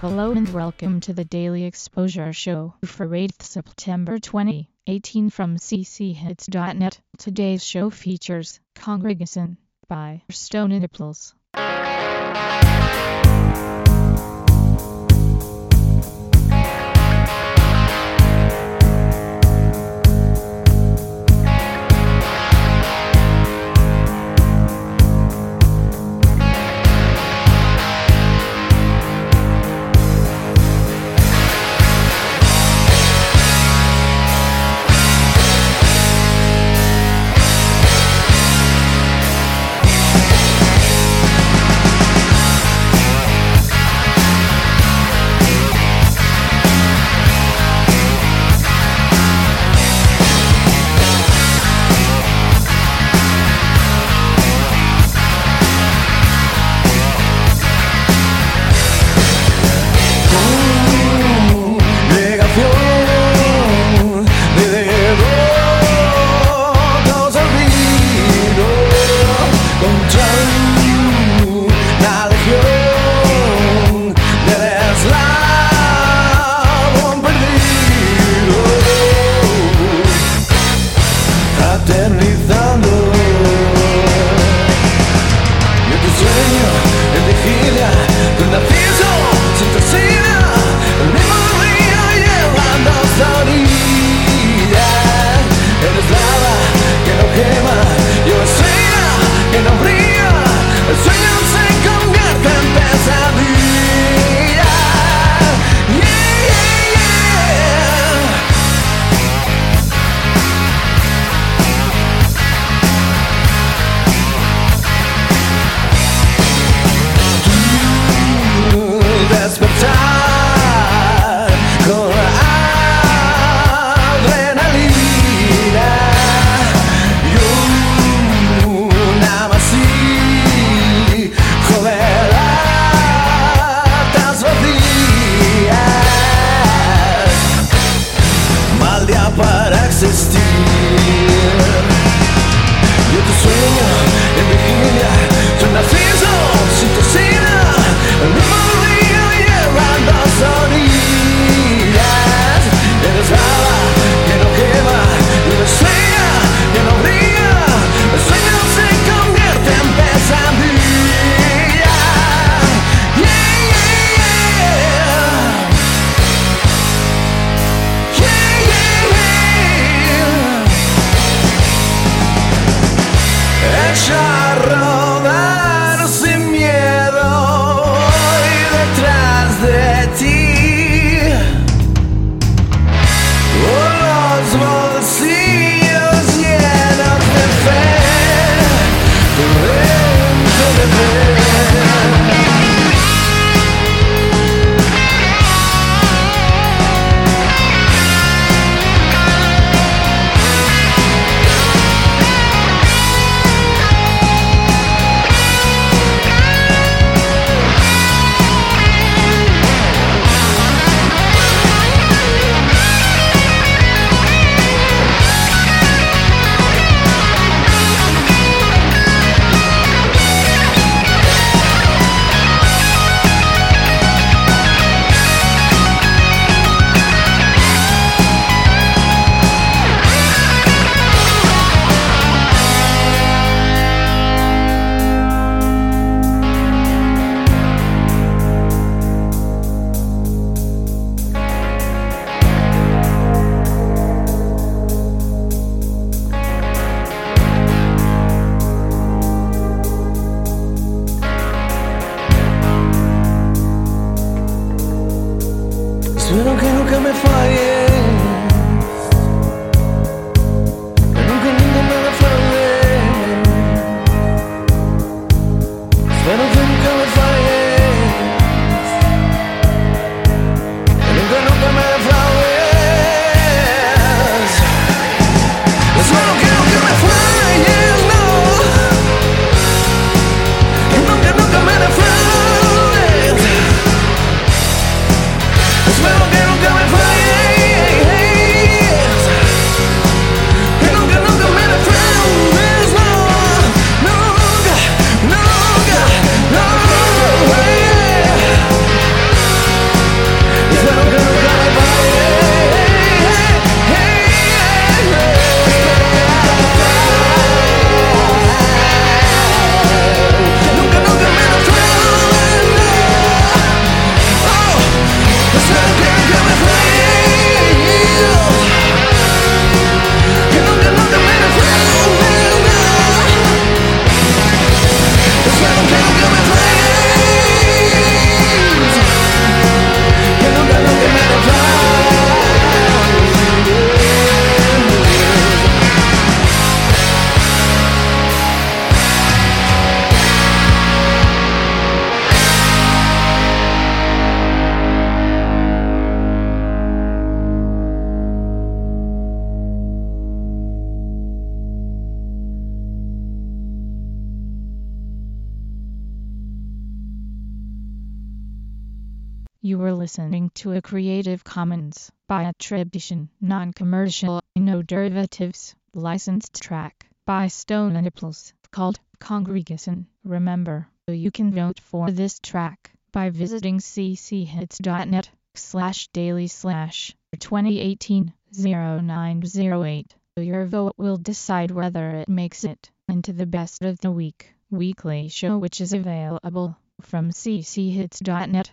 Hello and welcome to the Daily Exposure Show for 8th September 2018 from cchits.net. Today's show features Congregation by Stone Nipples. Soon You were listening to a Creative Commons by attribution, non-commercial, no derivatives, licensed track by Stone and Apples called Congregation. Remember, you can vote for this track by visiting cchits.net slash daily slash 2018 0908. Your vote will decide whether it makes it into the best of the week weekly show which is available from cchits.net